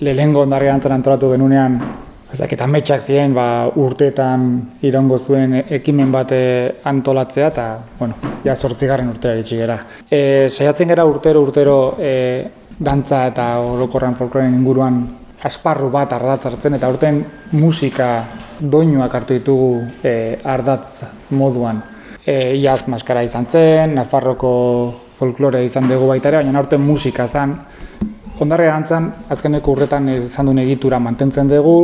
lehengo ondarri antzan antolatu genunean, ez dakit, ametsak ziren, ba, urteetan irongo zuen ekimen bat antolatzea, eta, bueno, ja sortzigarren urtera eritxi gera. E, saiatzen gara urtero, urtero, e, dantza eta orokorran folkloren inguruan asparru bat ardatzartzen, eta urten musika doinuak hartu ditugu e, ardatz moduan. E, iaz maskara izan zen, Nafarroko folklore izan dugu baita ere, baina aurten musika zen. Ondarre dantzan, azkeneko urretan izan duen egitura mantentzen dugu,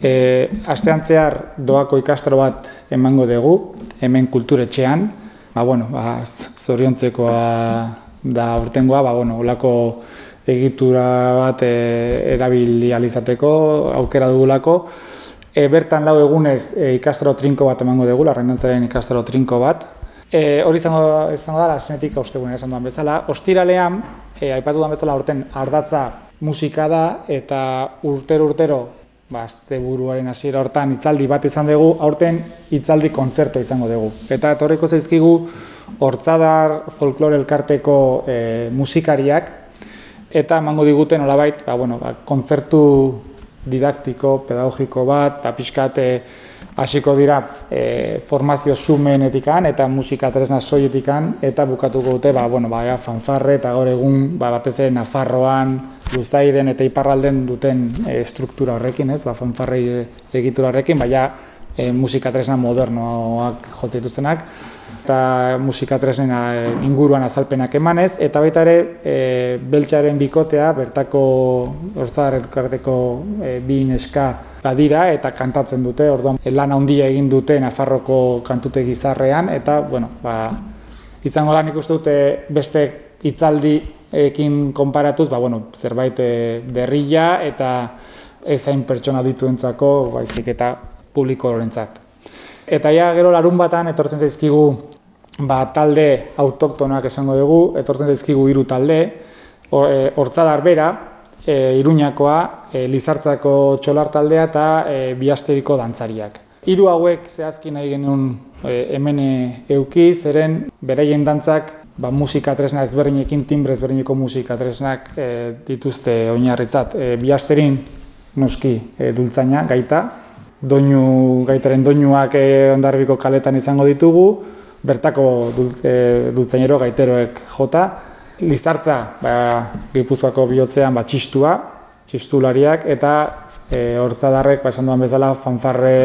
e, astean zehar doako ikastro bat emango dugu, hemen kulturetxean, ba, bueno, ba, zoriontzekoa da urtengoa, ba, bueno, olako egitura bat e, erabili alizateko, aukera dugulako, E, bertan lau egunez e, ikastaro trinko bat emango dugu, larrendantzaren ikastaro trinko bat. E, hori izango, izango da, esnetik austegunen esan duan bezala. Ostiralean, e, aipatu duan bezala urten ardatza musika da, eta urtero-urtero, ba, azte buruaren hasiera hortan hitzaldi bat izan dugu, aurten hitzaldi kontzertu izango dugu. Eta etorriko zaizkigu, hortzadar folklore elkarteko e, musikariak, eta emango diguten olabait, ba, bueno, ba, kontzertu didaktiko, pedagogiko bat, eta pixkat hasiko dira e, formazio sumenetikan eta musika tresna soietikan eta bukatuko dute ba, bueno, ba, fanfarre eta gaur egun ba, batez ere Nafarroan, Luzaiden eta Iparralden duten e, struktura horrekin, ez, ba, fanfarrei egitura horrekin, baina e, musika tresna modernoak jotzen dituztenak eta musika tresnena e, inguruan azalpenak emanez, eta baita ere e, beltxaren bikotea, bertako orzadarren karteko e, bi neska badira eta kantatzen dute, orduan lan handia egin dute Nafarroko kantute gizarrean, eta, bueno, ba, izango da nik uste dute beste hitzaldi ekin konparatuz, ba, bueno, zerbait berrila eta ezain pertsona dituentzako, baizik eta publiko horrentzat. Eta ja, gero larun batan etortzen zaizkigu ba, talde autoktonoak esango dugu, etortzen zaizkigu hiru talde, e, hortzadar bera, e, iruñakoa, e, lizartzako txolar taldea eta e, biasteriko dantzariak. Hiru hauek zehazki nahi genuen e, hemen euki, zeren beraien dantzak ba, musika tresna ezberdinekin, timbre ezberdineko musika tresnak e, dituzte oinarritzat. E, biasterin nuski e, dultzaina, gaita, doinu, gaitaren doinuak e, ondarbiko kaletan izango ditugu, bertako e, dultzainero gaiteroek jota. Lizartza, ba, Gipuzkoako bihotzean ba, txistua, txistulariak, eta e, hortzadarrek, ba, esan duan bezala, fanfarre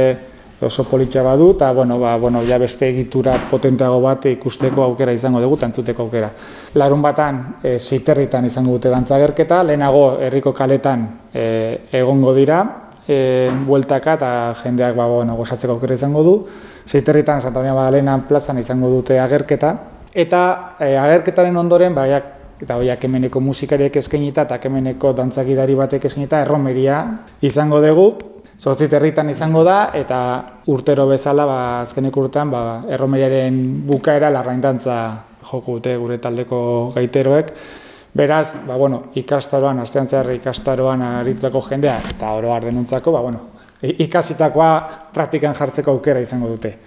oso politxa badu, eta bueno, ba, bueno, ja beste egitura potenteago bat ikusteko aukera izango dugu, tantzuteko aukera. Larun batan, e, seiterritan izango dute dantzagerketa, lehenago herriko kaletan e, egongo dira, e, bueltaka eta jendeak ba, bueno, gozatzeko aukera izango du. Zeiterritan Santa Maria Magdalena plazan izango dute agerketa. Eta e, agerketaren ondoren, baiak, eta hoiak hemeneko musikariek eskainita eta hemeneko dantzakidari batek eskainita erromeria izango dugu. Zortzit herritan izango da, eta urtero bezala, ba, azkenek urtean, ba, erromeriaren bukaera larraintantza joko dute gure taldeko gaiteroek. Beraz, ba, bueno, ikastaroan, astean zehar ikastaroan aritutako jendea, eta oro denuntzako, ba, bueno, ikasitakoa praktikan jartzeko aukera izango dute.